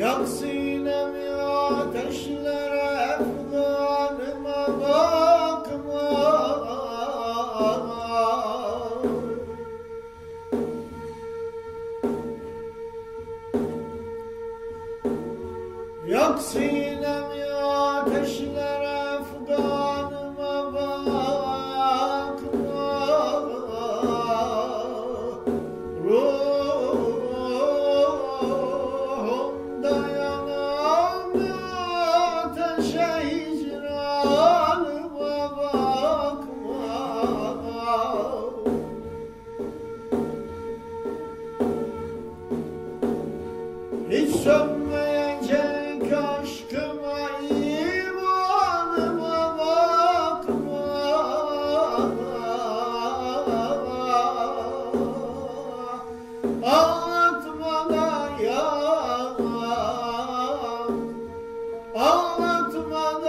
Yak sinemi ateşlere Yak sinemi ateşlere efganıma bakma Ruhumda yanan ateşe hicranıma bakma Hiç sönmeyecek Ağlatma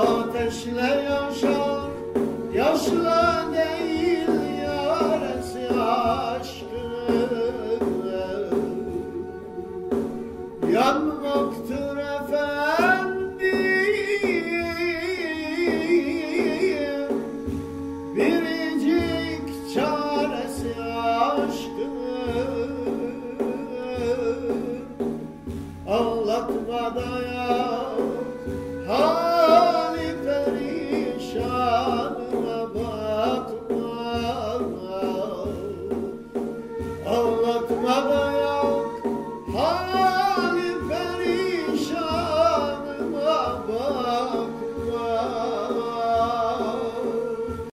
Ateşle yaşar Yaşla değil yaresi aşkın. Yanmaktır efendim Biricik çaresi aşkın. Ağlatma da